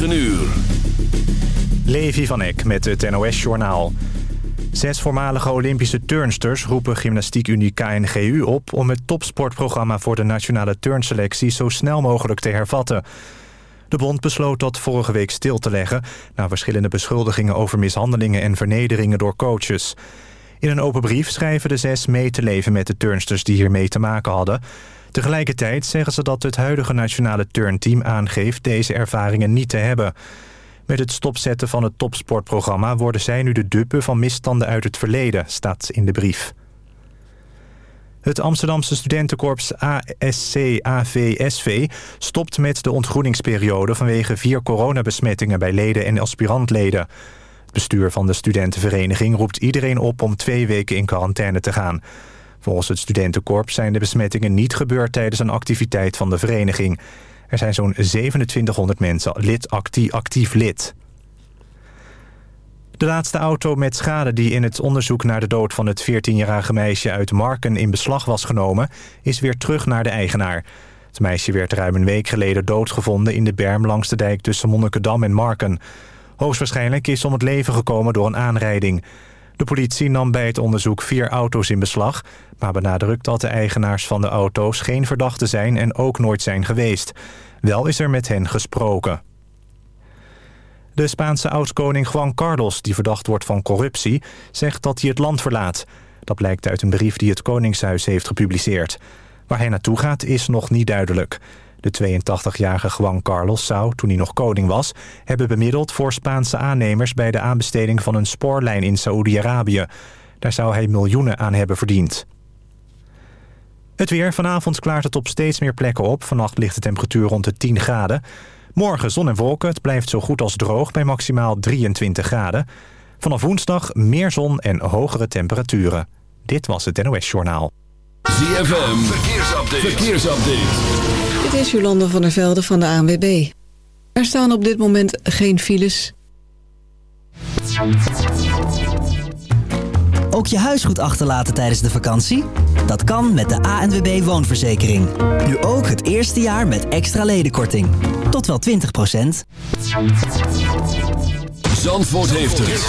9 uur. Levi van Eck met het NOS-journaal. Zes voormalige Olympische turnsters roepen Gymnastiek-Unie KNGU op... om het topsportprogramma voor de nationale turnselectie zo snel mogelijk te hervatten. De bond besloot dat vorige week stil te leggen... na verschillende beschuldigingen over mishandelingen en vernederingen door coaches. In een open brief schrijven de zes mee te leven met de turnsters die hiermee te maken hadden. Tegelijkertijd zeggen ze dat het huidige nationale turnteam aangeeft deze ervaringen niet te hebben... Met het stopzetten van het topsportprogramma worden zij nu de dupe van misstanden uit het verleden, staat in de brief. Het Amsterdamse studentenkorps ASC-AVSV stopt met de ontgroeningsperiode vanwege vier coronabesmettingen bij leden en aspirantleden. Het bestuur van de studentenvereniging roept iedereen op om twee weken in quarantaine te gaan. Volgens het studentenkorps zijn de besmettingen niet gebeurd tijdens een activiteit van de vereniging. Er zijn zo'n 2700 mensen lid actief, lid. De laatste auto met schade die in het onderzoek naar de dood van het 14-jarige meisje uit Marken in beslag was genomen, is weer terug naar de eigenaar. Het meisje werd ruim een week geleden doodgevonden in de berm langs de dijk tussen Monnikendam en Marken. Hoogstwaarschijnlijk is om het leven gekomen door een aanrijding. De politie nam bij het onderzoek vier auto's in beslag... maar benadrukt dat de eigenaars van de auto's geen verdachten zijn... en ook nooit zijn geweest. Wel is er met hen gesproken. De Spaanse oud-koning Juan Carlos, die verdacht wordt van corruptie... zegt dat hij het land verlaat. Dat blijkt uit een brief die het Koningshuis heeft gepubliceerd. Waar hij naartoe gaat is nog niet duidelijk. De 82-jarige Juan Carlos zou, toen hij nog koning was... hebben bemiddeld voor Spaanse aannemers... bij de aanbesteding van een spoorlijn in Saoedi-Arabië. Daar zou hij miljoenen aan hebben verdiend. Het weer. Vanavond klaart het op steeds meer plekken op. Vannacht ligt de temperatuur rond de 10 graden. Morgen zon en wolken. Het blijft zo goed als droog bij maximaal 23 graden. Vanaf woensdag meer zon en hogere temperaturen. Dit was het NOS Journaal. ZFM. Verkeersupdate. Verkeersupdate. Dit is Jolande van der Velde van de ANWB. Er staan op dit moment geen files. Ook je huis goed achterlaten tijdens de vakantie? Dat kan met de ANWB Woonverzekering. Nu ook het eerste jaar met extra ledenkorting. Tot wel 20% Zandvoort heeft het.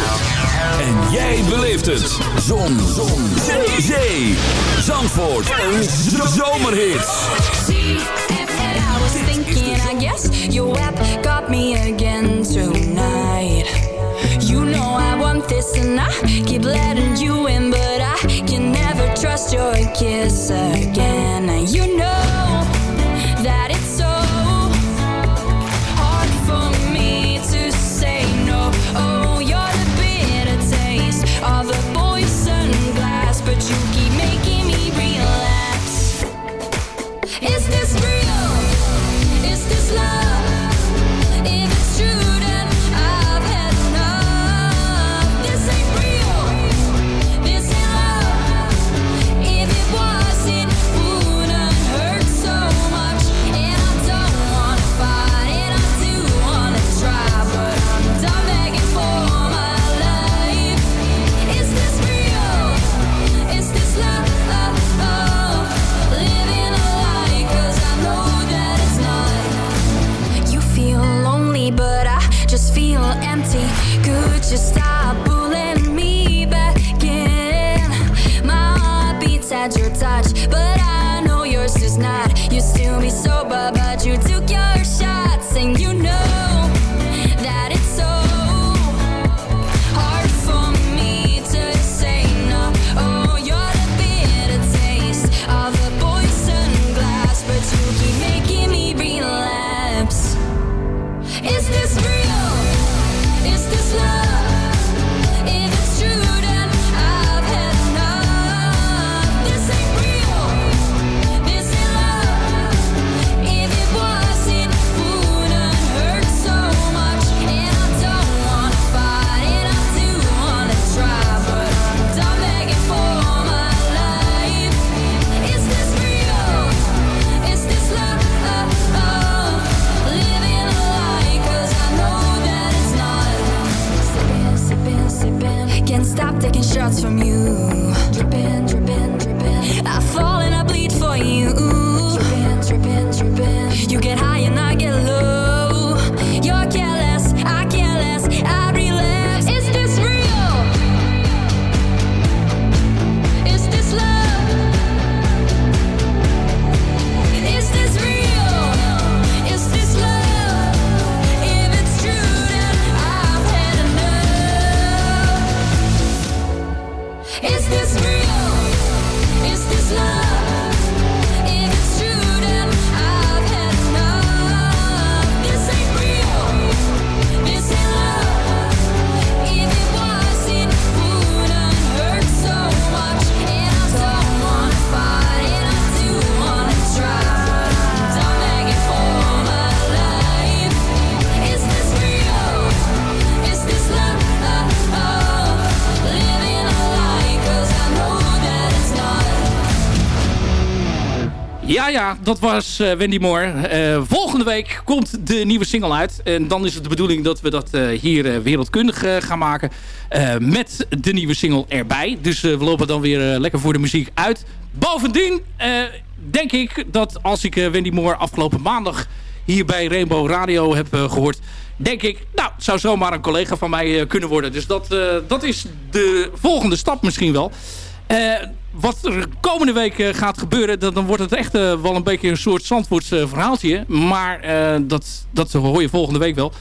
En jij beleeft het. Zon. Zon. Zee. Zee. Zandvoort. Een zomerhit. I I guess your app got me again tonight. You know I want this and I keep letting you in, but I can never trust your kiss again. You know empty. Could you stop pulling me back in? My heart beats at your touch, but I know yours is not. You still be sober, Ja, ja, dat was eh, Wendy Moore. Eh, volgende week komt de nieuwe single uit. En dan is het de bedoeling dat we dat eh, hier wereldkundig gaan maken. met de nieuwe single erbij. Dus we lopen dan weer lekker voor de muziek uit. Bovendien denk ik dat als ik Wendy Moore afgelopen maandag hier bij Rainbow Radio heb gehoord... denk ik, nou, het zou zomaar een collega van mij kunnen worden. Dus dat, dat is de volgende stap misschien wel wat er komende week eh, gaat gebeuren... Dan, dan wordt het echt uh, wel een beetje een soort Zandvoorts verhaaltje. Maar dat, dat hoor je volgende week wel.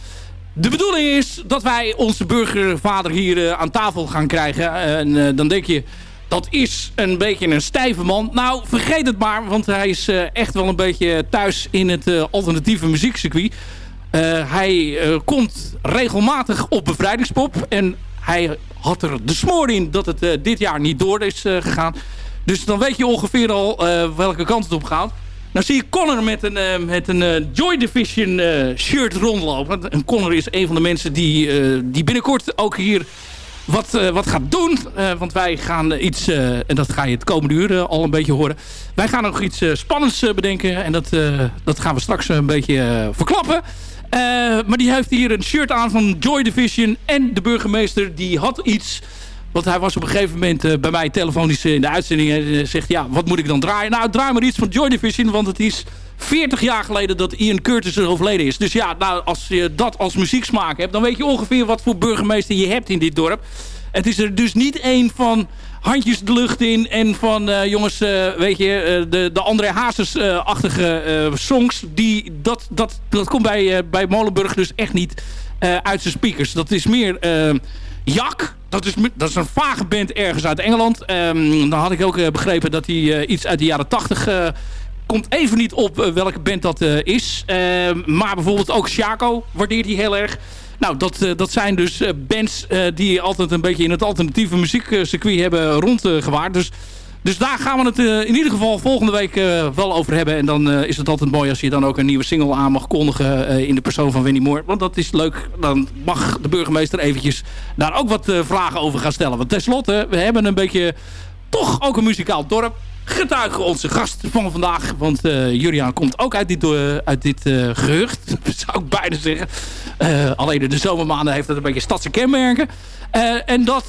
De bedoeling is dat wij onze burgervader hier aan tafel gaan krijgen. En dan denk je, dat is een beetje een stijve man. Nou, vergeet het maar, want hij is echt wel een beetje thuis in het alternatieve muziekcircuit. hij komt regelmatig op bevrijdingspop. En hij had er de smoor in dat het uh, dit jaar niet door is uh, gegaan. Dus dan weet je ongeveer al uh, welke kant het op gaat. Nou zie je Connor met een, met een Joy Division shirt rondlopen. En Connor is een van de mensen die, die binnenkort ook hier wat, wat gaat doen. want wij gaan iets, en dat ga je het komende uur al een beetje horen. Wij gaan nog iets spannends bedenken. En dat, dat gaan we straks een beetje verklappen. Uh, maar die heeft hier een shirt aan van Joy Division. En de burgemeester die had iets... Want hij was op een gegeven moment uh, bij mij telefonisch in de uitzending. En uh, zegt, ja, wat moet ik dan draaien? Nou, draai maar iets van Joy Division. Want het is 40 jaar geleden dat Ian Curtis er overleden is. Dus ja, nou, als je dat als muzieksmaak hebt... dan weet je ongeveer wat voor burgemeester je hebt in dit dorp. Het is er dus niet één van handjes de lucht in. En van uh, jongens, uh, weet je, uh, de, de André Hazes-achtige songs. Die, dat, dat, dat komt bij, bij Molenburg dus echt niet uit zijn speakers. Dat is meer Jak. Dat is, dat is een vage band ergens uit Engeland. Um, dan had ik ook begrepen dat hij iets uit de jaren 80 komt even niet op welke band dat is. Ehm, maar bijvoorbeeld ook Shaco waardeert hij heel erg. Nou, dat, eh, dat zijn dus eh, bands eh, die altijd een beetje in het alternatieve muziekcircuit hebben rondgewaard. Dus, dus daar gaan we het in ieder geval volgende week wel over hebben. En dan is het altijd mooi als je dan ook een nieuwe single aan mag kondigen in de persoon van Winnie Moore. Want dat is leuk. Dan mag de burgemeester eventjes daar ook wat vragen over gaan stellen. Want tenslotte, we hebben een beetje toch ook een muzikaal dorp getuigen onze gast van vandaag. Want uh, komt ook uit dit, uh, uit dit uh, zou ik bijna zeggen. Alleen de zomermaanden heeft het een beetje stadse kenmerken. en dat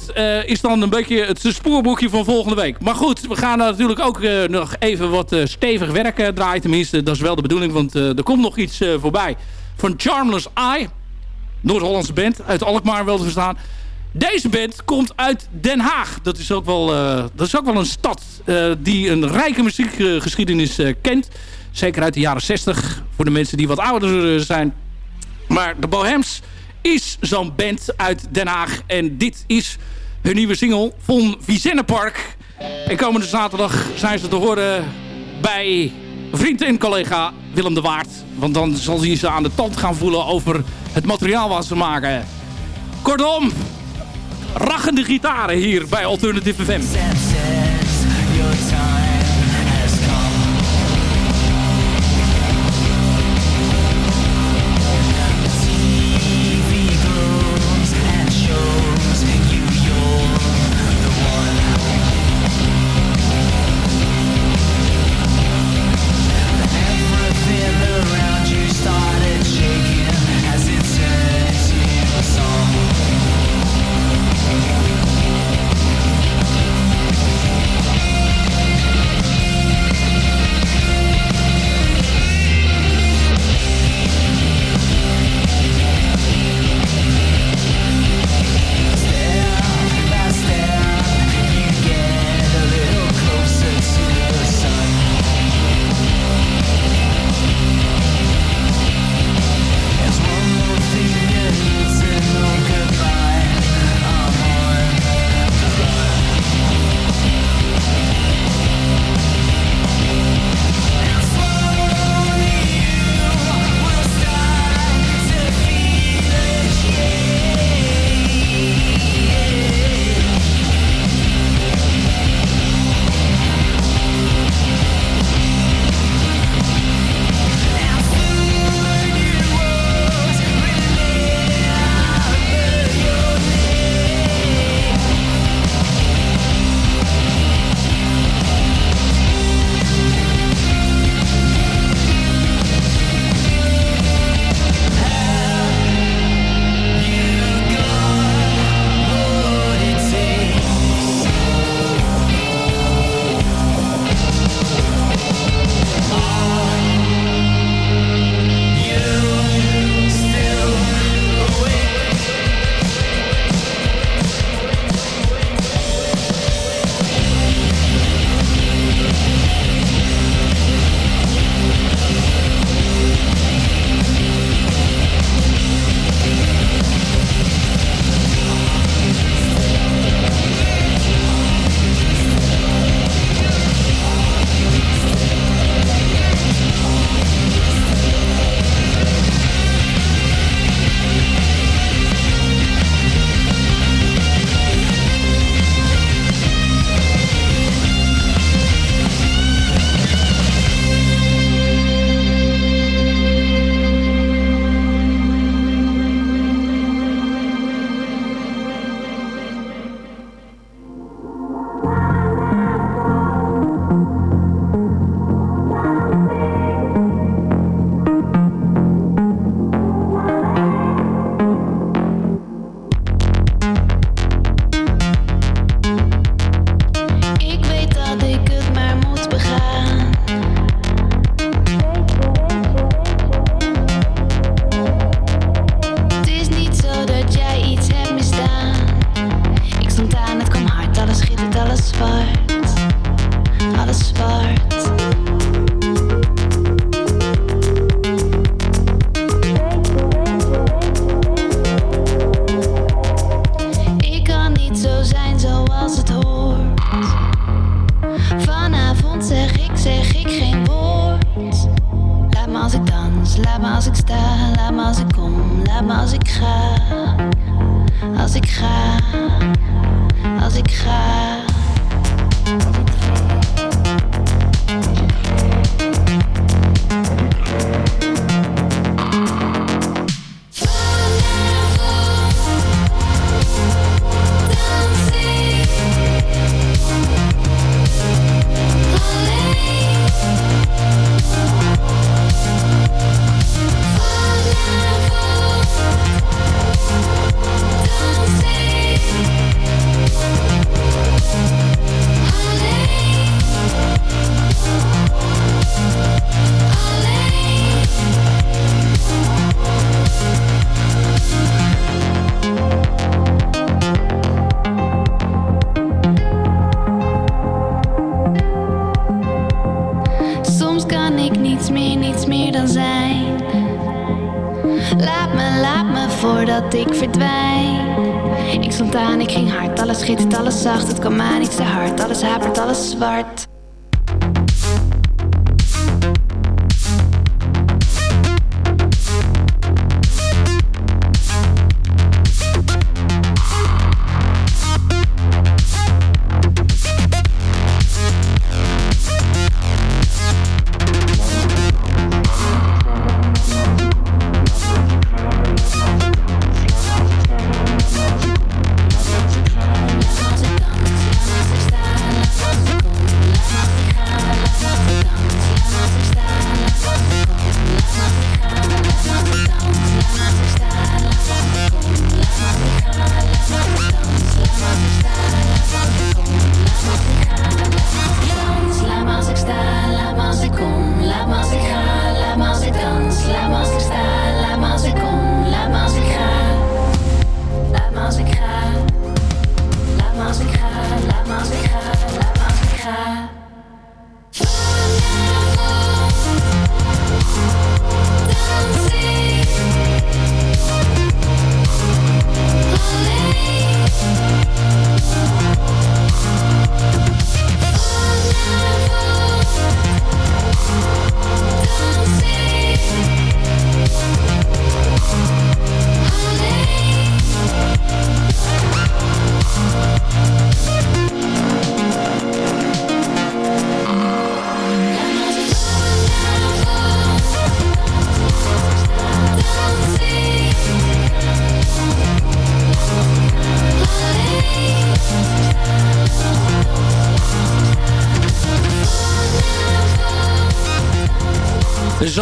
is dan een beetje het spoorboekje van volgende week. Maar goed, we gaan natuurlijk ook nog even wat stevig werk draaien. Tenminste, dat is wel de bedoeling, want er komt nog iets voorbij. Van Charmless Eye. Noord-Hollandse band, uit Alkmaar wel te verstaan. Deze band komt uit Den Haag. Dat is ook wel, dat is ook wel een stad die een rijke muziekgeschiedenis kent. Zeker uit de jaren 60. Voor de mensen die wat ouder zijn. Maar de Bohems is zo'n band uit Den Haag. En dit is hun nieuwe single van Vizennepark. En komende zaterdag zijn ze te horen bij vriend en collega Willem de Waard. Want dan zal hij ze aan de tand gaan voelen over het materiaal wat ze maken. Kortom, rachende gitaren hier bij Alternative FM.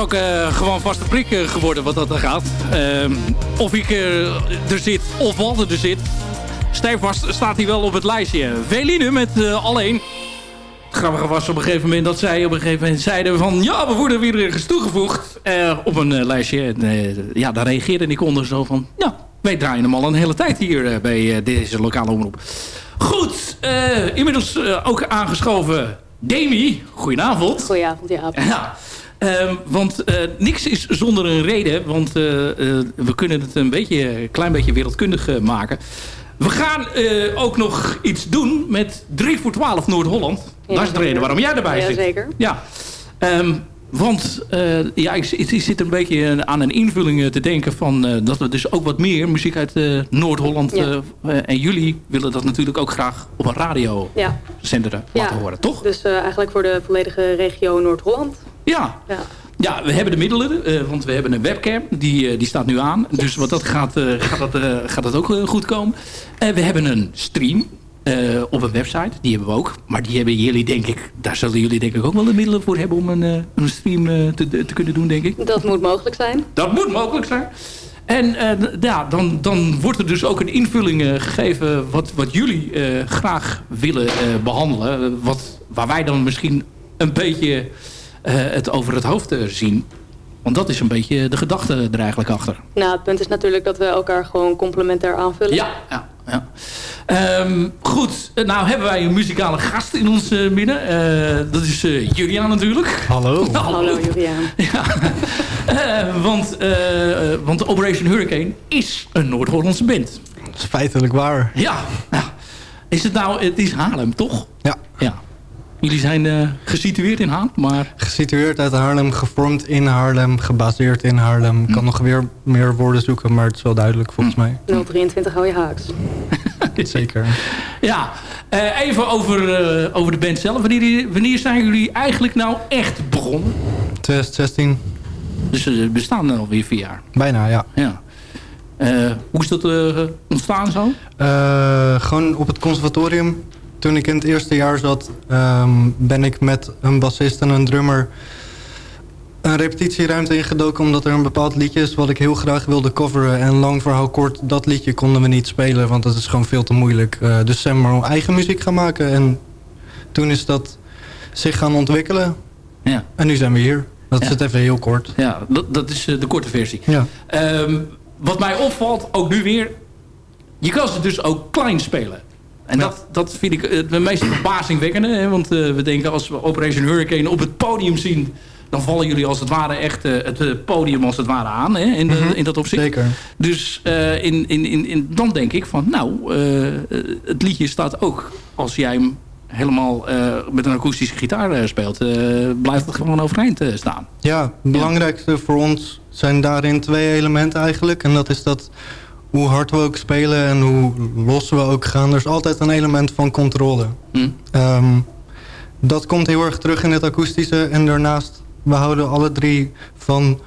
Ook eh, gewoon vaste prik eh, geworden wat dat er gaat. Ehm, of ik eh, er zit, of Walter er zit. Stijfvast staat hij wel op het lijstje. Veline met alleen. Grappige was op een gegeven moment dat zij op een gegeven moment zeiden van... Ja, we worden weer ergens toegevoegd op een lijstje. En, ja, daar reageerde ik onder zo van... Ja, wij draaien hem al een hele tijd hier bij deze lokale omroep. Goed, inmiddels ook aangeschoven Demi. Goedenavond. Goedenavond, ja. Ja, ehm, want eh, niks is zonder een reden. Want eh, eh, we kunnen het een beetje, een klein beetje wereldkundig maken. We gaan ook nog iets doen met 3 voor 12 Noord-Holland. Ja, dat is de reden waarom jij erbij Ja, zit. zeker. Ja, Ehm, want eh, ja, ik, zit een beetje aan een invulling te denken van dat we dus ook wat meer muziek uit Noord-Holland Ja. en jullie willen dat natuurlijk ook graag op een radiozender Ja, laten Ja. horen, toch? dus eigenlijk voor de volledige regio Noord-Holland. Ja, Ja. Ja, we hebben de middelen, eh, want we hebben een webcam. Die, eh, die staat nu aan. Dus wat dat gaat, eh, gaat, dat, gaat dat ook goed komen. En we hebben een stream op een website. Die hebben we ook. Maar die hebben jullie, denk ik... Daar zullen jullie denk ik ook wel de middelen voor hebben... om een, een stream te, te kunnen doen, denk ik. Dat moet mogelijk zijn. Dat moet mogelijk zijn. En ja, dan, dan wordt er dus ook een invulling gegeven... Wat, wat jullie graag willen eh, behandelen. Eh, wat, waar wij dan misschien een beetje het over het hoofd eh, zien. Want dat is een beetje de gedachte er eigenlijk achter. Nou, het punt is natuurlijk dat we elkaar gewoon complementair aanvullen. Ja, ja, ja. Ehm, goed, eh, nou hebben wij een muzikale gast in ons eh, midden. Eh, dat is eh Julian natuurlijk. Hallo. Hallo Juliaan. Ja, Eh, want, eh, eh, want Operation Hurricane is een Noord-Hollandse band. Dat is feitelijk waar. Ja, ja. Is het nou, het is Haarlem, toch? Ja. Ja. Jullie zijn eh, gesitueerd in Haan, maar... Gesitueerd uit Haarlem, gevormd in Haarlem, gebaseerd in Haarlem. Ik Hm. kan nog weer meer woorden zoeken, maar het is wel duidelijk volgens mij. 023 hou je haaks. Zeker. Ja, eh, even over, eh, over de band zelf. Wanneer, wanneer zijn jullie eigenlijk nou echt begonnen? 2016, Dus ze bestaan er alweer vier jaar. bijna ja. Ja. Eh, hoe is dat ontstaan zo? Eh, gewoon op het conservatorium. Toen ik in het eerste jaar zat, ehm, ben ik met een bassist en een drummer een repetitieruimte ingedoken omdat er een bepaald liedje is wat ik heel graag wilde coveren. En lang verhaal kort, dat liedje konden we niet spelen, want dat is gewoon veel te moeilijk. Eh, dus zijn we maar eigen muziek gaan maken en toen is dat zich gaan ontwikkelen. Ja. En nu zijn we hier. Dat Ja. is het even heel kort. Ja, dat, dat is eh, de korte versie. Ja. Ehm, wat mij opvalt, ook nu weer... Je kan ze dus ook klein spelen. En Ja. dat, dat vind ik eh, het meest verbazingwekkende. Hè? Want eh, we denken als we Operation Hurricane op het podium zien... dan vallen jullie als het ware echt eh, het podium als het ware aan. Hè? In, de- in dat opzicht. Zeker. Dus in, in, in, in, dan denk ik van... nou, het liedje staat ook... als jij hem helemaal met een akoestische gitaar speelt... blijft het gewoon overeind staan. Ja, het belangrijkste voor ons zijn daarin twee elementen eigenlijk. En dat is dat hoe hard we ook spelen en hoe los we ook gaan... er is altijd een element van controle. Hm? Ehm, dat komt heel erg terug in het akoestische. En daarnaast, we houden alle drie van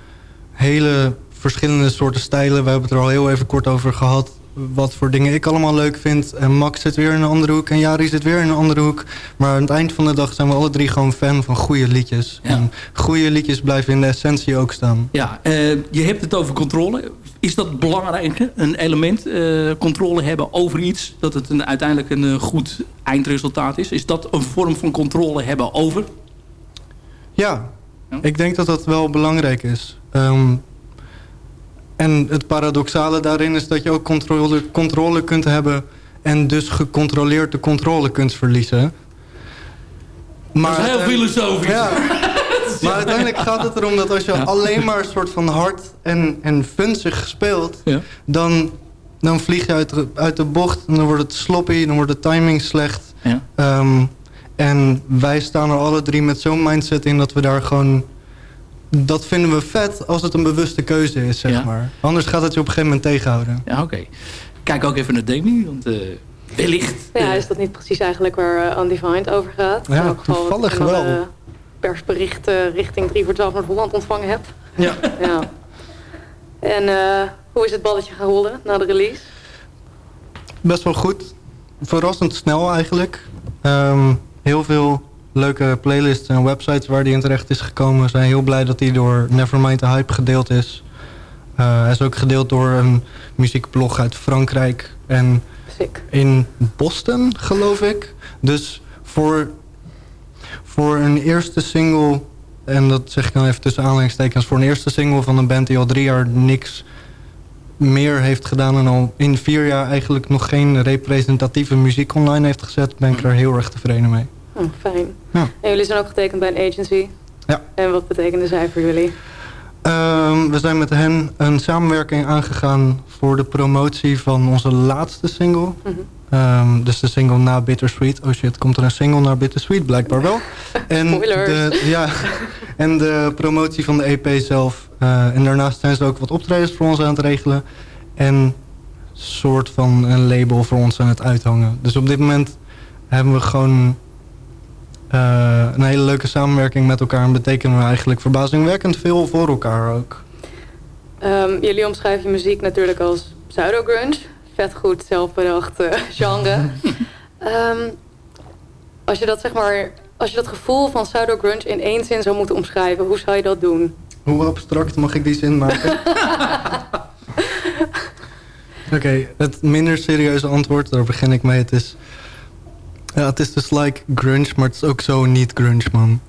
hele verschillende soorten stijlen. We hebben het er al heel even kort over gehad. Wat voor dingen ik allemaal leuk vind. En Max zit weer in een andere hoek. En Jari zit weer in een andere hoek. Maar aan het eind van de dag zijn we alle drie gewoon fan van goede liedjes. Ja. En goede liedjes blijven in de essentie ook staan. Ja, eh, je hebt het over controle. Is dat belangrijk, een element? eh, controle hebben over iets, dat het een, uiteindelijk een eh, goed eindresultaat is? Is dat een vorm van controle hebben over? Ja, Ja. ik denk dat dat wel belangrijk is. Ehm, en het paradoxale daarin is dat je ook controle, controle kunt hebben... en dus gecontroleerd de controle kunt verliezen. Maar dat is heel filosofisch. Ja. Maar uiteindelijk gaat het erom dat als je alleen maar een soort van hard en, en funzig speelt... Ja. Dan, dan vlieg je uit de, uit de bocht en dan wordt het sloppy, dan wordt de timing slecht... Ja. Ehm, en wij staan er alle drie met zo'n mindset in dat we daar gewoon... Dat vinden we vet als het een bewuste keuze is, zeg Ja. maar. Anders gaat het je op een gegeven moment tegenhouden. Ja, oké. Kijk ook even naar Demi, want eh, wellicht... Ja, eh, is dat niet precies eigenlijk waar uh, Undefined over gaat? Ja, toevallig wel. Persberichten richting 3 voor 12 Noord-Holland ontvangen heb. Ja. Ja. En eh, hoe is het balletje gaan rollen na de release? Best wel goed. Verrassend snel eigenlijk. Ehm, heel veel leuke playlists en websites waar die in terecht is gekomen. We zijn heel blij dat die door Nevermind the Hype gedeeld is. Eh, hij is ook gedeeld door een muziekblog uit Frankrijk. En Sick. in Boston, geloof ik. Dus voor, voor een eerste single... en dat zeg ik dan even tussen aanhalingstekens... voor een eerste single van een band die al drie jaar niks meer heeft gedaan... en al in vier jaar eigenlijk nog geen representatieve muziek online heeft gezet... ben ik er heel erg tevreden mee. Oh, fijn. Ja. En jullie zijn ook getekend bij een agency. Ja. En wat betekende zij voor jullie? Ehm, we zijn met hen een samenwerking aangegaan... voor de promotie van onze laatste single... Mhm. Ehm, dus de single na Bittersweet. Oh shit, komt er een single na Bittersweet? Blijkbaar wel. En Spoilers. de, ja, en de promotie van de EP zelf. Eh, en daarnaast zijn ze ook wat optredens voor ons aan het regelen. En soort van een label voor ons aan het uithangen. Dus op dit moment hebben we gewoon eh, een hele leuke samenwerking met elkaar. En betekenen we eigenlijk verbazingwekkend veel voor elkaar ook. Ehm, jullie omschrijven je muziek natuurlijk als pseudo-grunge. Vet goed zelfbedacht genre. Ehm, als je dat zeg maar... Als je dat gevoel van pseudo-grunge in één zin zou moeten omschrijven, hoe zou je dat doen? Hoe abstract mag ik die zin maken? Oké, het minder serieuze antwoord, daar begin ik mee. Het is, ja, het is dus like grunge, maar het is ook zo niet grunge, man.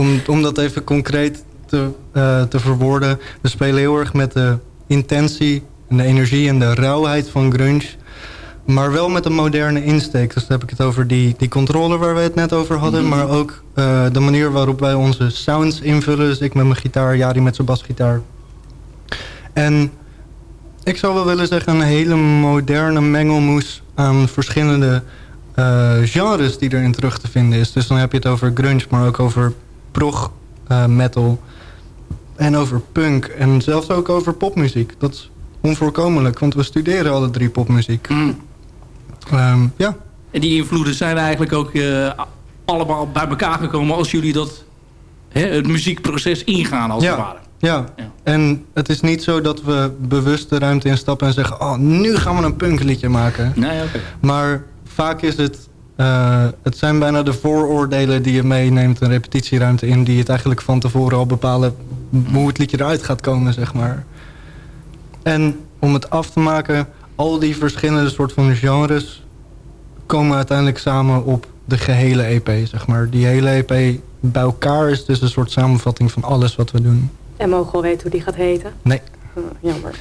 om, om dat even concreet te, eh, te verwoorden. We spelen heel erg met de intentie en de energie en de rauwheid van grunge. Maar wel met een moderne insteek. Dus dan heb ik het over die, die controller waar we het net over hadden. Maar ook eh, de manier waarop wij onze sounds invullen. Dus ik met mijn gitaar, Jari met zijn basgitaar. En ik zou wel willen zeggen een hele moderne mengelmoes aan verschillende eh, genres die erin terug te vinden is. Dus dan heb je het over grunge, maar ook over prog eh, metal. En over punk. En zelfs ook over popmuziek. Dat is onvoorkomelijk, want we studeren alle drie popmuziek. Mm. Ehm, ja, En die invloeden zijn eigenlijk ook eh, allemaal bij elkaar gekomen als jullie dat hè, het muziekproces ingaan als Ja. het ware. ja. Ja. En het is niet zo dat we bewust de ruimte instappen en zeggen... oh, nu gaan we een punkliedje maken. Nee, oké. Maar vaak is het... eh, het zijn bijna de vooroordelen die je meeneemt een repetitieruimte in... die het eigenlijk van tevoren al bepalen hoe het liedje eruit gaat komen, zeg maar. En om het af te maken, al die verschillende soort van genres... komen uiteindelijk samen op de gehele EP, zeg maar. Die hele EP bij elkaar is dus een soort samenvatting van alles wat we doen. En mogen we al weten hoe die gaat heten? Nee. Hm, jammer.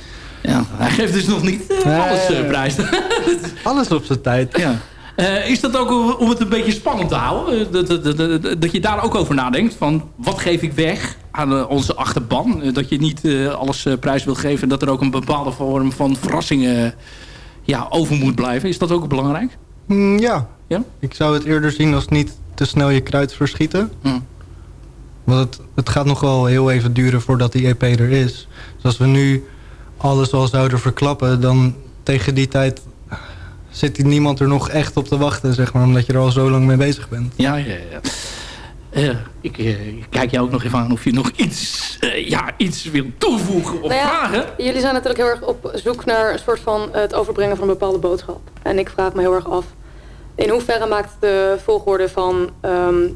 Ja, hij geeft dus nog niet eh, Nee. alles eh, prijs. Alles op zijn tijd. ja. Eh, is dat ook om- het een beetje spannend te houden? Dat, dat, dat, dat- dat je daar ook over nadenkt. Van wat geef ik weg aan onze achterban? Dat je niet eh, alles eh, prijs wil geven. En dat er ook een bepaalde vorm van verrassingen ja, over moet blijven. Is dat ook belangrijk? Mm, ja. Ja? Ik zou het eerder zien als niet te snel je kruid verschieten. Hm. Want het, het gaat nog wel heel even duren voordat die EP er is. Dus als we nu alles al zouden verklappen... dan tegen die tijd zit hier niemand er nog echt op te wachten, zeg maar. Omdat je er al zo lang mee bezig bent. Ja, ja, ja. Eh, ik, eh, ik kijk jou ook nog even aan of je nog iets, eh, ja, iets wil toevoegen of Nou ja, vragen. Jullie zijn natuurlijk heel erg op zoek naar een soort van het overbrengen van een bepaalde boodschap. En ik vraag me heel erg af, in hoeverre maakt de volgorde van ehm,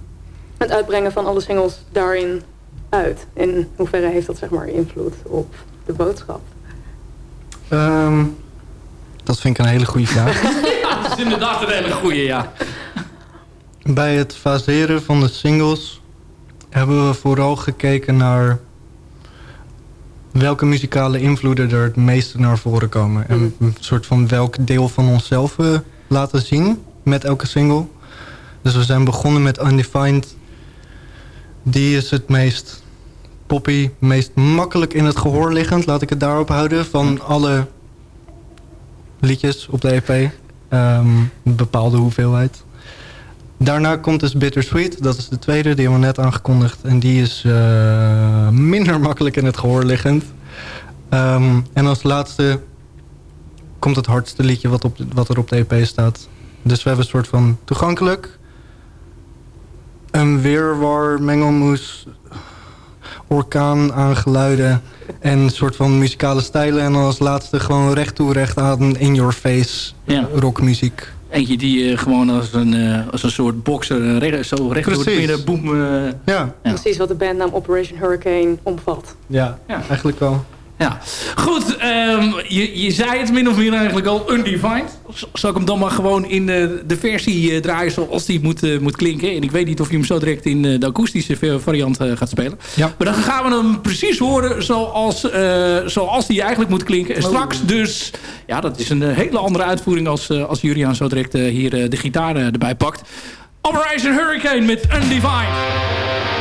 het uitbrengen van alle singles daarin uit? In hoeverre heeft dat zeg maar invloed op de boodschap? Ehm, dat vind ik een hele goede vraag. Ja, dat is inderdaad een hele goeie, ja. Bij het faseren van de singles hebben we vooral gekeken naar welke muzikale invloeden er het meeste naar voren komen. En een soort van welk deel van onszelf we laten zien met elke single. Dus we zijn begonnen met Undefined. Die is het meest poppy, meest makkelijk in het gehoor liggend. Laat ik het daarop houden. Van alle liedjes op de EP. Ehm, een bepaalde hoeveelheid. Daarna komt dus Bittersweet. Dat is de tweede, die hebben we net aangekondigd. En die is eh, minder makkelijk in het gehoor liggend. Ehm, en als laatste komt het hardste liedje wat, er op de EP staat. Dus we hebben een soort van toegankelijk. Een weerwar, mengelmoes, orkaan aan geluiden. En een soort van muzikale stijlen. En dan als laatste gewoon recht toe, recht aan, in your face Ja. rockmuziek. Eentje die eh, gewoon als een, eh, als een soort bokser eh, recht, zo recht door midden, boem. eh, Ja, Ja. Precies wat de bandnaam Operation Hurricane omvat. ja, Ja. eigenlijk wel. Ja. Goed, ehm, je, je zei het min of meer eigenlijk al, undefined. Zal ik hem dan maar gewoon in eh, de versie eh, draaien zoals die moet, eh, moet klinken? En ik weet niet of je hem zo direct in de akoestische va- variant gaat spelen. Ja. Maar dan gaan we hem precies horen zoals, zoals die eigenlijk moet klinken. En straks dus, ja dat is een hele andere uitvoering als, als zo direct hier de gitaar erbij pakt. Operation Hurricane met Undefined.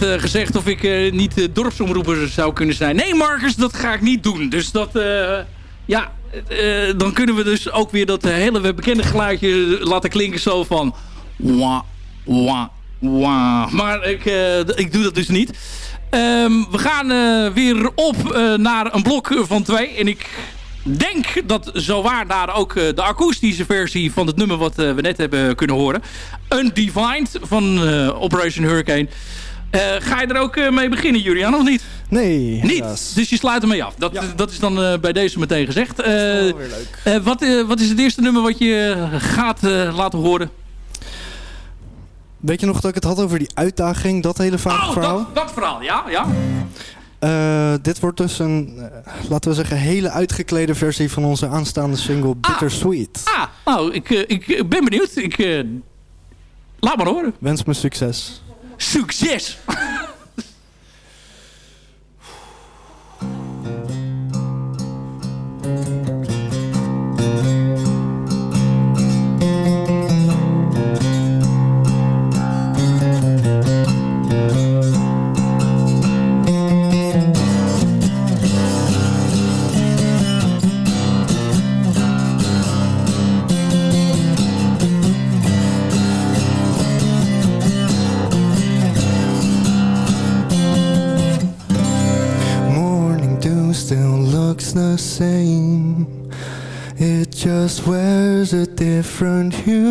Eh, gezegd of ik eh, niet uh, dorpsomroeper zou kunnen zijn. Nee, Marcus, dat ga ik niet doen. Dus dat, ja, dan kunnen we dus ook weer dat hele bekende geluidje laten klinken zo van... Wah, wah, wah. Maar ik, ik doe dat dus niet. Ehm, we gaan weer op naar een blok van twee. En ik denk dat zowaar daar ook de akoestische versie van het nummer wat we net hebben kunnen horen. Undefined van Operation Hurricane. Eh, ga je er ook eh, mee beginnen, Julian, of niet? Nee, Niet? Dus je sluit ermee af. Dat, dat is dan eh, bij deze meteen gezegd. Weer leuk. wat, wat is het eerste nummer wat je gaat laten horen? Weet je nog dat ik het had over die uitdaging, dat hele vage Oh, verhaal? dat, dat verhaal, ja. ja. Dit wordt dus een, laten we zeggen, hele uitgeklede versie van onze aanstaande single Bittersweet. Ah, nou, ik, ik ben benieuwd. Ik, laat maar horen. Wens me succes. Succes! Same. It just wears a different hue.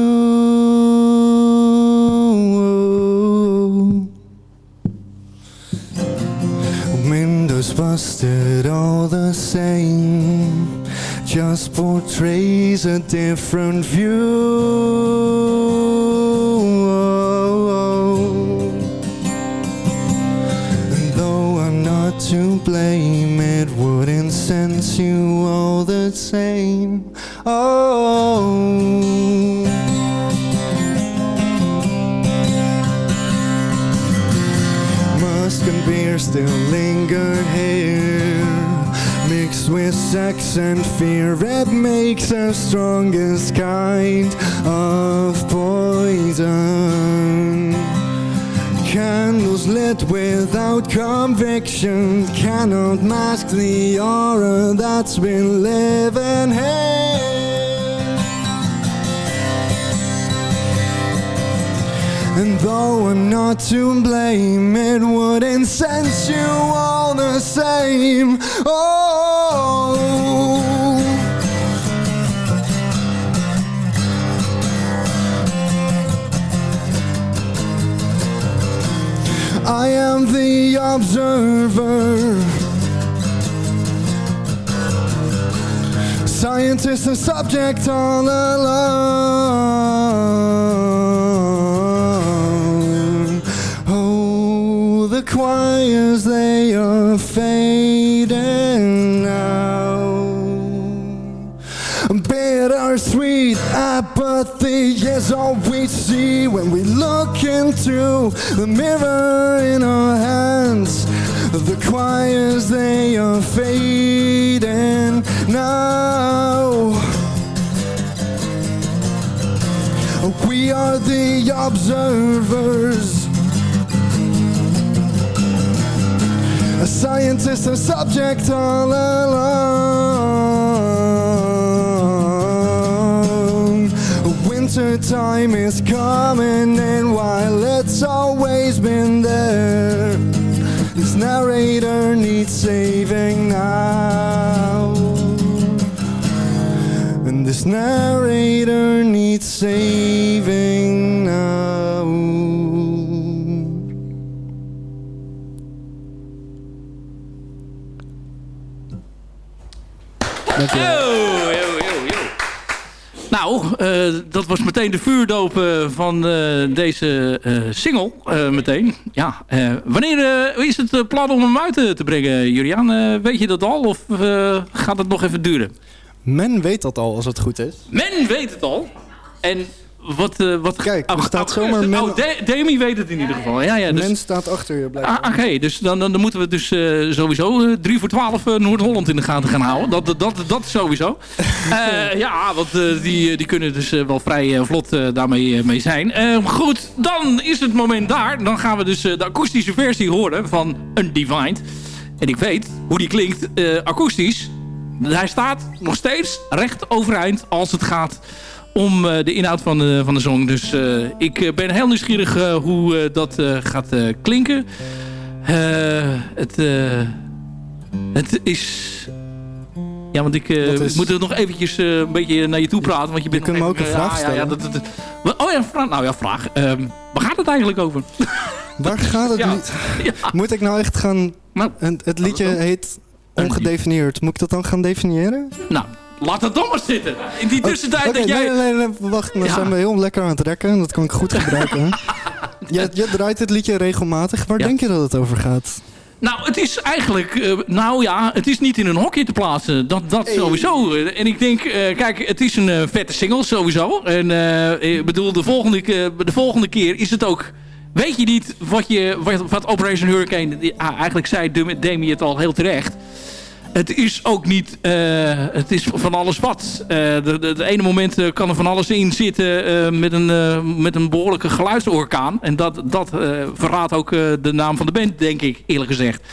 Windows busted all the same. Just portrays a different view. And though I'm not to blame, sense you all the same. Oh. Musk and beer still linger here. Mixed with sex and fear, it makes the strongest kind of poison. Candles lit without conviction cannot mask the aura that's been living here. And though I'm not to blame, it would incense you all the same. Oh. I am the observer. Scientist and subject all alone. Oh, the choirs, they are fading apathy is all we see when we look into the mirror in our hands. The choirs, they are fading now. We are the observers. A scientist, a subject all alone. Winter time is coming, and while it's always been there, this narrator needs saving now. And this narrator needs saving Eh, dat was meteen de vuurdoop eh, van eh, deze single. meteen. Ja, wanneer is het plan om hem uit te, brengen, Julian? Weet je dat al of gaat het nog even duren? Men weet dat al als het goed is. Men weet het al. En wat... eh, wat Kijk, er oh, staat oh, zomaar men- Oh, De- Demi weet het in ieder geval. Ja, ja, dus, Mens staat achter je, Ah, blijkbaar. Oké, dus dan, dan, dan moeten we dus eh, sowieso eh, 3 voor 12 eh, Noord-Holland in de gaten gaan houden. Dat, dat, dat, dat sowieso. Eh, ja, want eh, die, die kunnen dus eh, wel vrij eh, vlot eh, daarmee eh, mee zijn. Eh, goed, dan is het moment daar. Dan gaan we dus eh, de akoestische versie horen van Undefined. En ik weet hoe die klinkt eh, akoestisch. Hij staat nog steeds recht overeind als het gaat om eh, de inhoud van de, van de song. Dus eh, ik eh, ben heel nieuwsgierig eh, hoe eh, dat eh, gaat eh, klinken. Eh, het, eh, het is... Ja, want ik eh, Wat is- moet er nog eventjes eh, een beetje naar je toe praten. Want je bent kunt me ook een vraag ja, ja, ja, stellen. dat, Oh ja, vraag, nou ja, vraag. Ehm, waar gaat het eigenlijk over? Waar gaat het Ja. niet? Moet ik nou echt gaan... Nou, Het, het liedje heet Ongedefinieerd. Moet ik dat dan gaan definiëren? nou, laat het dan maar zitten. In die tussentijd dat jij... nee, nee, nee, nee, wacht. We Ja. zijn we heel lekker aan het rekken. Dat kan ik goed gebruiken. je, je draait het liedje regelmatig. Waar Ja. denk je dat het over gaat? Nou, het is eigenlijk... eh, nou ja, het is niet in een hokje te plaatsen. Dat, dat sowieso. En ik denk, eh, kijk, het is een eh, vette single sowieso. En ik bedoel, de volgende, de volgende keer is het ook... Weet je niet wat, je, wat, wat Operation Hurricane... ah, eigenlijk zei Demi het al heel terecht. Het is ook niet... eh, het is van alles wat. Eh de ene moment eh, kan er van alles in zitten met, een, met een behoorlijke geluidsorkaan. En dat, dat verraadt ook de naam van de band, denk ik, eerlijk gezegd.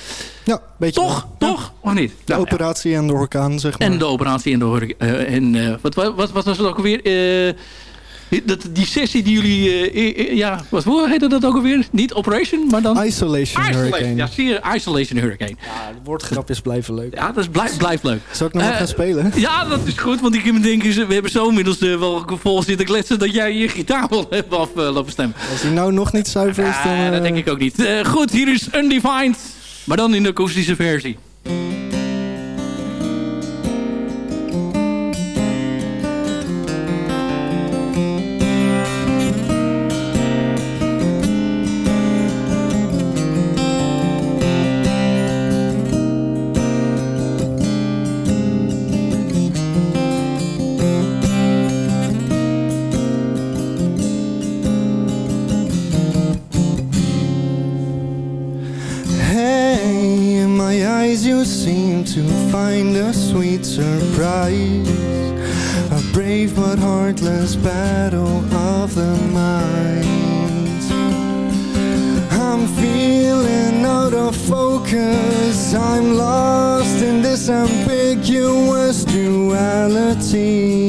Ja, beetje Toch? wel. Ja. Toch? Of niet? De Nou, ja. operatie en de orkaan, zeg maar. En de operatie en de hoor en wat, wat, wat, wat was het ook alweer? Dat, die sessie die jullie... eh, ja, wat, hoe heette dat ook alweer? Niet Operation, maar dan... Isolation Hurricane. Ja, zie je, Isolation Hurricane. Ja, woordgrapjes blijven leuk. Ja, dat is blij, blijft leuk. Zal ik nog Eh, gaan spelen? Ja, dat is goed, want ik heb denk, we hebben zo inmiddels eh, wel vol zitten kletsen dat jij je gitaar wil hebben aflopen stemmen. Als hij nou nog niet zuiver is, dan... Dat denk ik ook niet. Eh, goed, hier is Undefined, maar dan in de akoestische versie. Find a sweet surprise. A brave but heartless battle of the minds. I'm feeling out of focus. I'm lost in this ambiguous duality.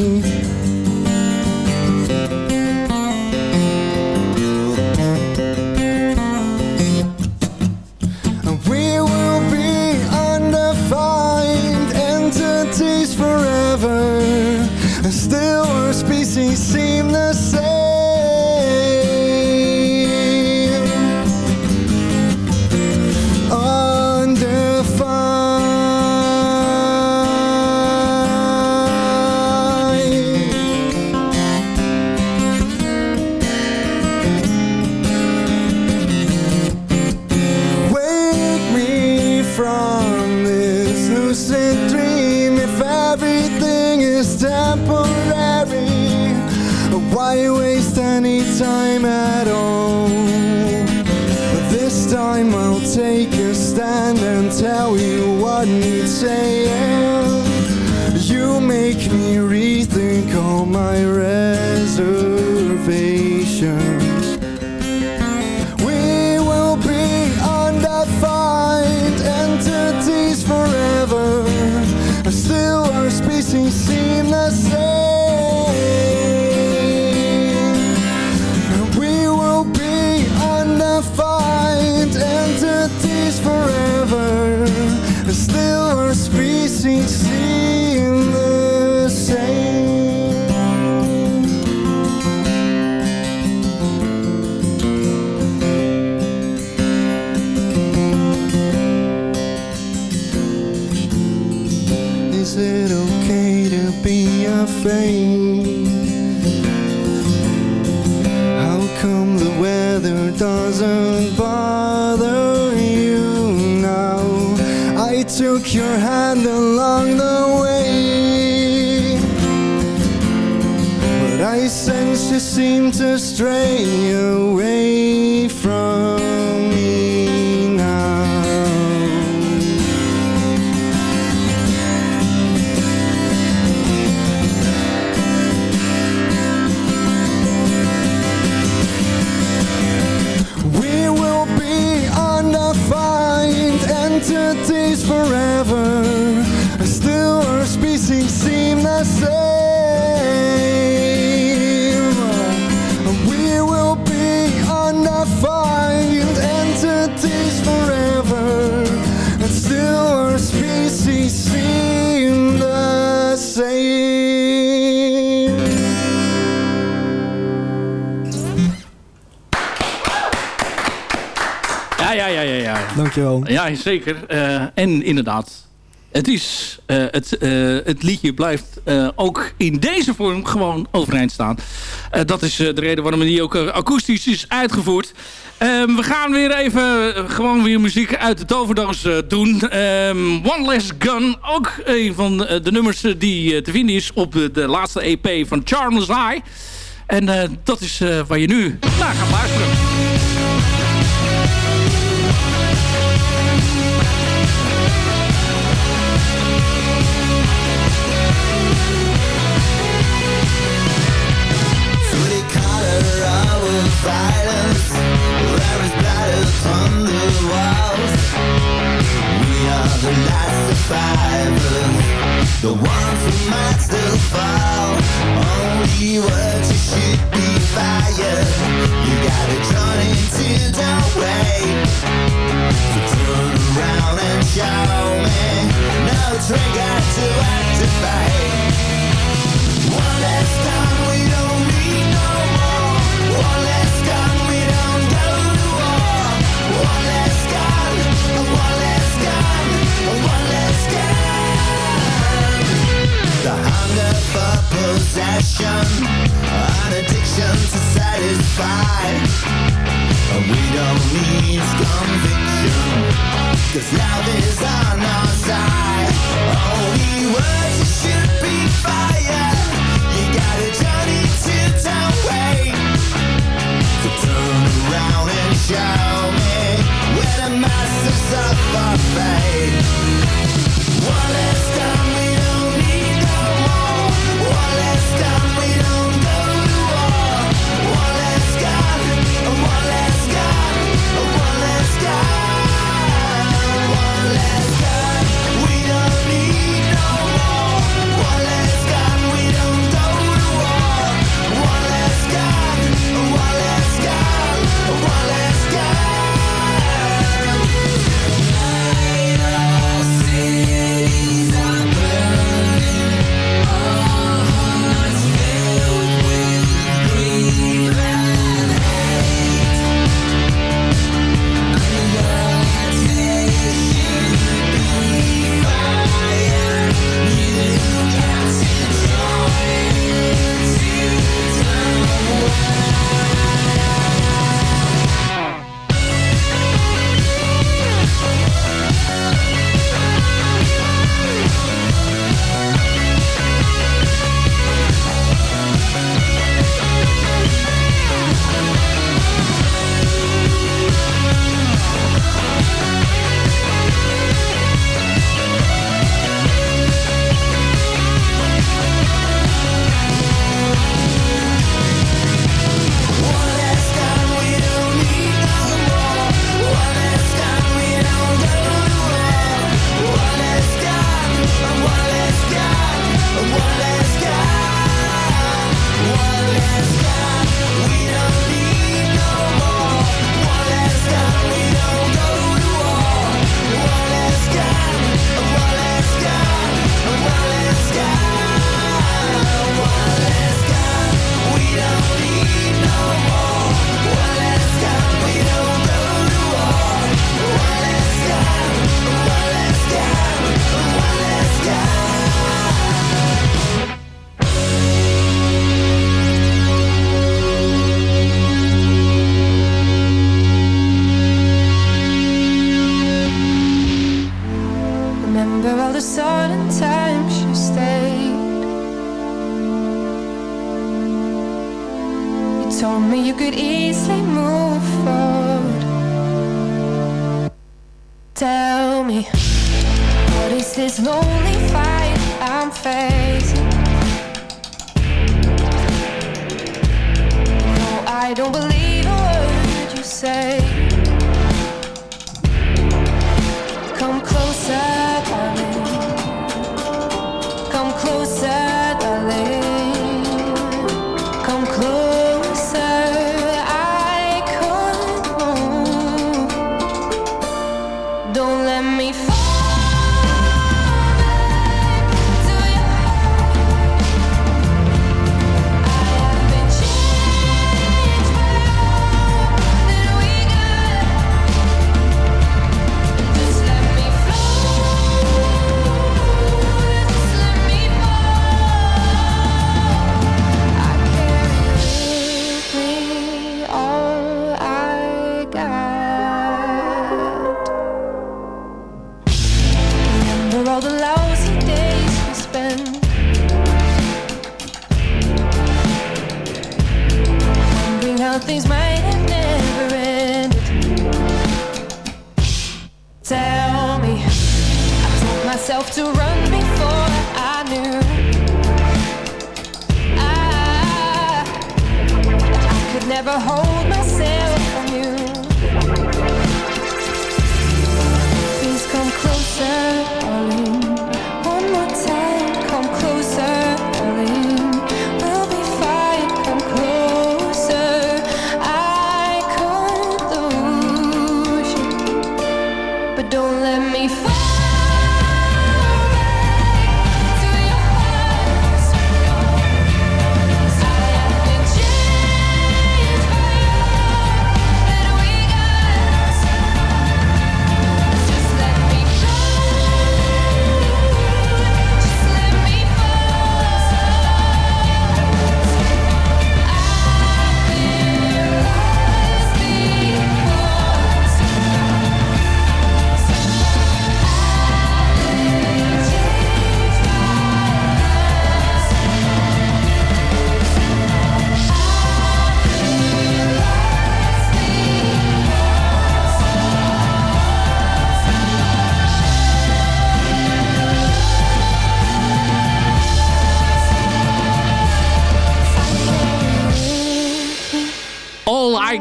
Ja, zeker. Eh, en inderdaad, het, is, eh, het, eh, het liedje blijft ook in deze vorm gewoon overeind staan. Dat is de reden waarom die ook akoestisch is uitgevoerd. Ehm, we gaan weer even gewoon weer muziek uit de toverdoos doen. Ehm, One Less Gun, ook een van de nummers die te vinden is op de, laatste EP van Charles Eye. En dat is waar je nu naar gaat luisteren. The last survivors The ones who might still fall Only words you should be fired You gotta join into the way So turn around and show me No trigger to activate one less time,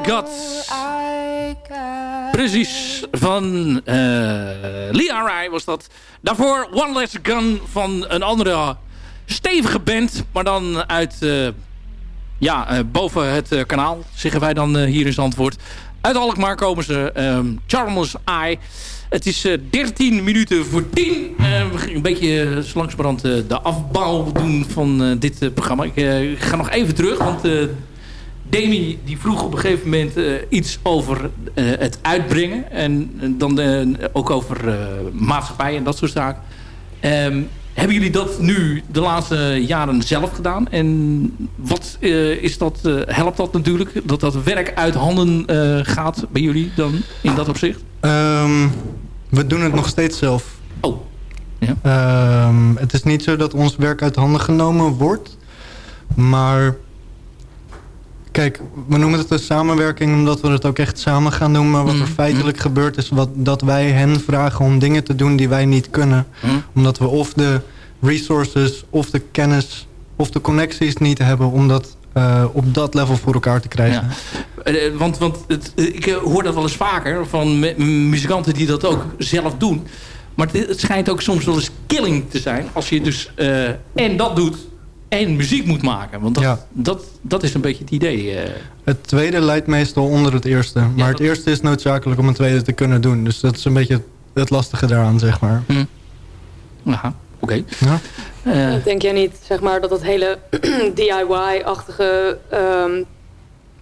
Got. Precies, van eh Lia Rai was dat. Daarvoor One Less Gun van een andere stevige band. Maar dan uit, eh, ja, eh, boven het kanaal, zeggen wij dan hier in Zandvoort. Uit Alkmaar komen ze, ehm Charles Eye. Het is eh, 13 minuten voor 10. Eh, we gaan een beetje uh, langsbrand eh, de afbouw doen van dit programma. Ik ga nog even terug, want... Demi die vroeg op een gegeven moment eh, iets over eh, het uitbrengen. En dan eh, ook over maatschappij en dat soort zaken. Ehm, hebben jullie dat nu de laatste jaren zelf gedaan? En wat is dat, helpt dat natuurlijk? Dat dat werk uit handen gaat bij jullie dan in dat opzicht? Ehm, we doen het nog steeds zelf. Oh. Ja. Ehm, het is niet zo dat ons werk uit handen genomen wordt. Maar... Kijk, we noemen het een samenwerking omdat we het ook echt samen gaan doen. Maar wat er feitelijk gebeurt is wat, dat wij hen vragen om dingen te doen die wij niet kunnen. Omdat we of de resources, of de kennis, of de connecties niet hebben... om dat eh, op dat level voor elkaar te krijgen. Eh, eh, want want het, ik hoor dat wel eens vaker van mu- muzikanten die dat ook zelf doen. Maar het, het schijnt ook soms wel eens killing te zijn. Als je dus en dat doet en muziek moet maken. Want dat, Ja. dat, dat is een beetje het idee. eh. Het tweede leidt meestal onder het eerste. Maar het eerste is noodzakelijk om het tweede te kunnen doen. Dus dat is een beetje het lastige daaraan, zeg maar. Aha, oké. Ja. Eh, Denk jij niet, zeg maar, dat dat hele DIY-achtige... ehm,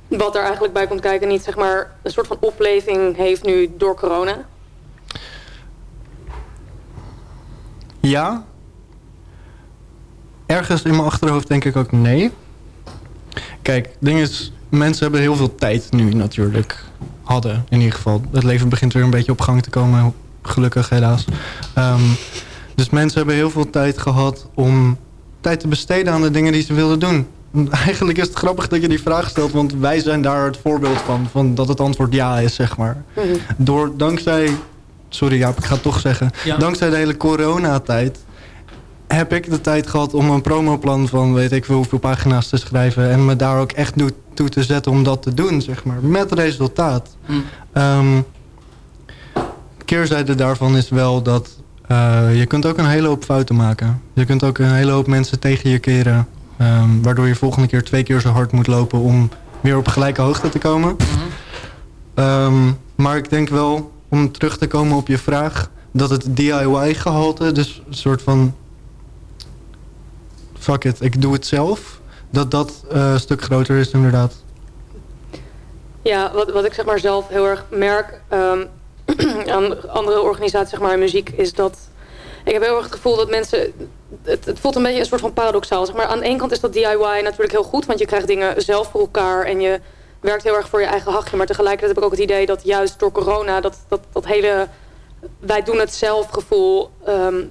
wat er eigenlijk bij komt kijken, niet zeg maar een soort van opleving heeft nu door corona? Ja. Ergens in mijn achterhoofd denk ik ook nee. Kijk, het ding is, mensen hebben heel veel tijd nu natuurlijk. Hadden in ieder geval. Het leven begint weer een beetje op gang te komen. Gelukkig helaas. Ehm, dus mensen hebben heel veel tijd gehad om tijd te besteden aan de dingen die ze wilden doen. eigenlijk is het grappig dat je die vraag stelt, want wij zijn daar het voorbeeld van, van dat het antwoord ja is, zeg maar. Mhm. Door, dankzij, sorry Jaap, ik ga het toch zeggen, Ja. dankzij de hele coronatijd heb ik de tijd gehad om een promoplan van weet ik veel hoeveel pagina's te schrijven en me daar ook echt toe- te zetten om dat te doen, zeg maar, met resultaat. Hm. Ehm, keerzijde daarvan is wel dat eh, je kunt ook een hele hoop fouten maken. Je kunt ook een hele hoop mensen tegen je keren. ehm, waardoor je volgende keer twee keer zo hard moet lopen om weer op gelijke hoogte te komen. Ehm, maar ik denk wel, om terug te komen op je vraag... dat het DIY-gehalte, dus een soort van... fuck it, ik doe het zelf... dat dat eh, een stuk groter is inderdaad. Ja, wat, wat ik zeg maar zelf heel erg merk ehm, aan andere organisaties zeg maar, in muziek is dat... Ik heb heel erg het gevoel dat mensen... Het, het voelt een beetje een soort van paradoxaal. Zeg maar. Aan de kant is dat DIY natuurlijk heel goed, want je krijgt dingen zelf voor elkaar en je werkt heel erg voor je eigen hachje. Maar tegelijkertijd heb ik ook het idee dat juist door corona dat, dat, dat hele wij doen het zelf gevoel ehm,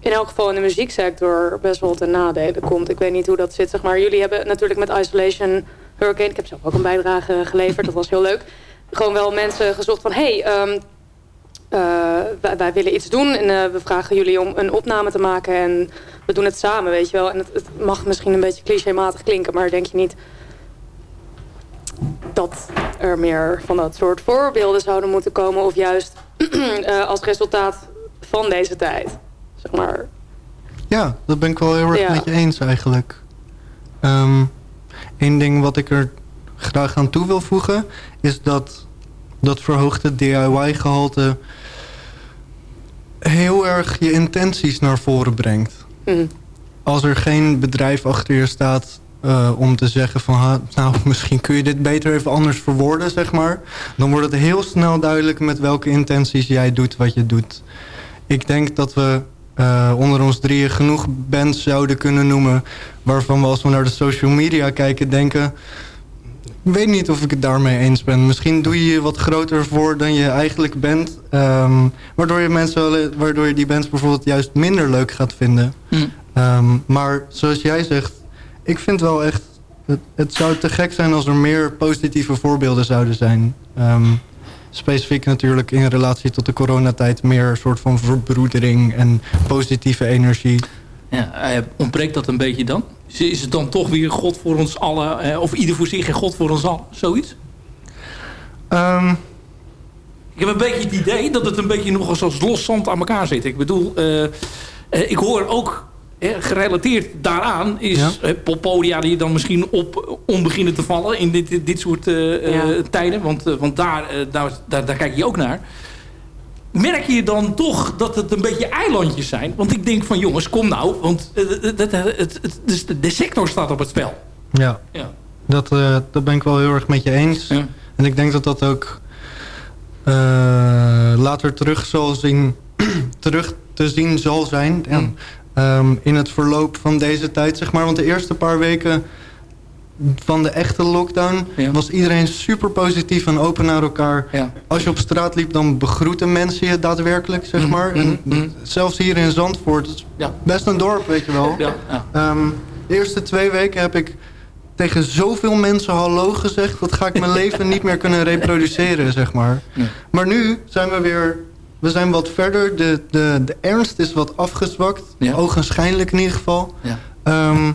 in elk geval in de muzieksector best wel ten nadele komt. Ik weet niet hoe dat zit. Zeg maar. Jullie hebben natuurlijk met Isolation Hurricane, ik heb zelf ook een bijdrage geleverd, dat was heel leuk. Gewoon wel mensen gezocht van, hey, ehm, eh, wij, willen iets doen en eh, we vragen jullie om een opname te maken en we doen het samen, weet je wel. En het, het mag misschien een beetje clichématig klinken, maar denk je niet dat er meer van dat soort voorbeelden zouden moeten komen of juist eh, als resultaat van deze tijd, zeg maar. Ja, dat ben ik wel heel erg Ja. met je eens eigenlijk. Eén ding wat ik er graag aan toe wil voegen... is dat dat verhoogde DIY-gehalte... heel erg je intenties naar voren brengt. Mhm. Als er geen bedrijf achter je staat... eh, om te zeggen van... ha, nou, misschien kun je dit beter even anders verwoorden, zeg maar... dan wordt het heel snel duidelijk... met welke intenties jij doet wat je doet. Ik denk dat we eh, onder ons drieën genoeg bands zouden kunnen noemen... waarvan we als we naar de social media kijken denken... Ik weet niet of ik het daarmee eens ben. Misschien doe je je wat groter voor dan je eigenlijk bent. ehm, waardoor, je mensen, waardoor je die bands bijvoorbeeld juist minder leuk gaat vinden. Hm. Ehm, maar zoals jij zegt, ik vind wel echt... Het, het zou te gek zijn als er meer positieve voorbeelden zouden zijn. Ehm, specifiek natuurlijk in relatie tot de coronatijd... meer een soort van verbroedering en positieve energie. Ja, eh, ontbreekt dat een beetje dan? Is, het dan toch weer God voor ons allen, eh, of ieder voor zich en God voor ons allen, zoiets? Ehm, Ik heb een beetje het idee dat het een beetje nog als- als los zand aan elkaar zit. Ik bedoel, eh, ik hoor ook gerelateerd daaraan is Ja. eh, poppodia die dan misschien op om beginnen te vallen in dit, dit, dit soort eh, eh, Ja. tijden. Want, eh, want daar, eh, daar, daar, daar kijk je ook naar. Merk je dan toch dat het een beetje eilandjes zijn? Want ik denk van jongens, kom nou. Want eh, het, het, het, het- dus de, de sector staat op het spel. ja, Ja. dat, eh, dat ben ik wel heel erg met je eens. Ja. En ik denk dat dat ook eh, later terug, zal zien, terug te zien zal zijn. Ja. Ehm, in het verloop van deze tijd, zeg maar. Want de eerste paar weken van de echte lockdown... Ja. was iedereen super positief en open naar elkaar. Ja. Als je op straat liep, dan begroeten mensen je daadwerkelijk, zeg Mhm, maar. En mhm, mhm. zelfs hier in Zandvoort, het is Ja. best een dorp, weet je wel. Ehm, de eerste twee weken heb ik tegen zoveel mensen hallo gezegd... dat ga ik mijn leven niet meer kunnen reproduceren, zeg maar. Nee. Maar nu zijn we weer... We zijn wat verder. De, de, de ernst is wat afgezwakt. Ja. Ogenschijnlijk in ieder geval. Ja. Ehm,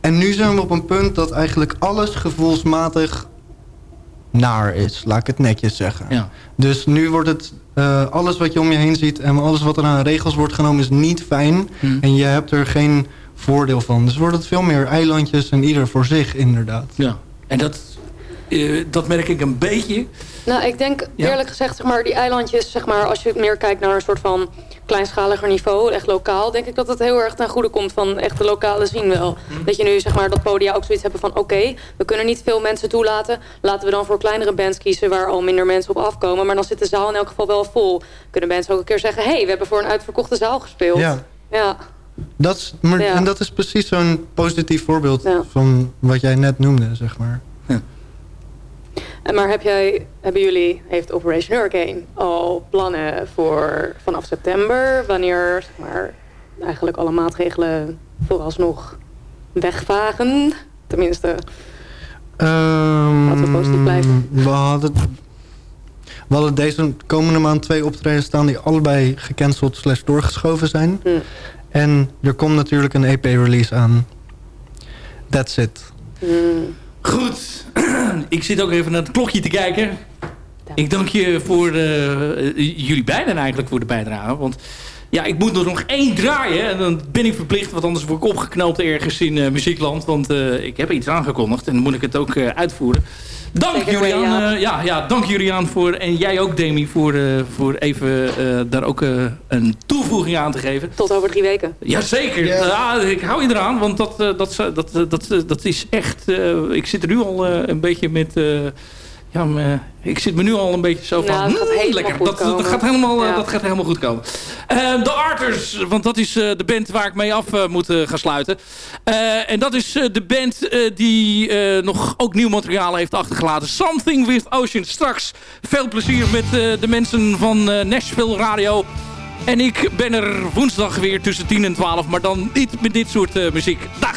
en nu zijn we op een punt dat eigenlijk alles gevoelsmatig naar is. Laat ik het netjes zeggen. Ja. Dus nu wordt het... eh, alles wat je om je heen ziet en alles wat er aan regels wordt genomen is niet fijn. Hm. En je hebt er geen voordeel van. Dus wordt het veel meer eilandjes en ieder voor zich inderdaad. Ja. En dat, eh, dat merk ik een beetje. Nou, ik denk Ja. eerlijk gezegd, zeg maar, die eilandjes, zeg maar, als je meer kijkt naar een soort van kleinschaliger niveau, echt lokaal, denk ik dat het heel erg ten goede komt van echt de lokale zien wel. Mhm. Dat je nu, zeg maar, dat podia ook zoiets hebben van, oké, we kunnen niet veel mensen toelaten, laten we dan voor kleinere bands kiezen waar al minder mensen op afkomen, maar dan zit de zaal in elk geval wel vol. Kunnen mensen ook een keer zeggen, hé, hey, we hebben voor een uitverkochte zaal gespeeld. Ja, Ja. dat is, maar, Ja. en dat is precies zo'n positief voorbeeld Ja. van wat jij net noemde, zeg maar. En Maar heb jij, hebben jullie, heeft Operation Hurricane al plannen voor vanaf september? Wanneer zeg maar, eigenlijk alle maatregelen vooralsnog wegvagen? Tenminste, Ehm, Laten we positief blijven. We hadden, we hadden deze komende maand twee optredens staan... die allebei gecanceld slash doorgeschoven zijn. Hm. En er komt natuurlijk een EP-release aan. That's it. mm, Goed. Ik zit ook even naar het klokje te kijken. Ik dank je voor eh, jullie beiden eigenlijk voor de bijdrage. Want ja, ik moet er nog één draaien. En dan ben ik verplicht, want anders word ik opgeknoopt ergens in eh, muziekland. Want eh, ik heb iets aangekondigd en dan moet ik het ook eh, uitvoeren. Dank Zeker, eh, ja, ja, dank Julian voor, en jij ook Demi voor, eh, voor even eh, daar ook eh, een toevoeging aan te geven. tot over drie weken. Jazeker, ja, ik hou je eraan, want dat, dat, dat, dat, dat, dat is echt... eh, ik zit er nu al een beetje met... eh, ja, me- ik zit me nu al een beetje zo van... Nou, dat gaat "Hmm, helemaal lekker, dat, dat, komen." gaat helemaal, eh, Ja. dat gaat helemaal goed komen. Eh, de Arters, want dat is eh, de band waar ik mee af eh, moet eh, gaan sluiten. Eh, en dat is eh, de band eh, die eh, nog ook nieuw materiaal heeft achtergelaten. Something with Ocean. Straks veel plezier met eh, de mensen van eh, Nashville Radio... En ik ben er woensdag weer tussen 10 en 12. Maar dan niet met dit soort eh, muziek. Dag!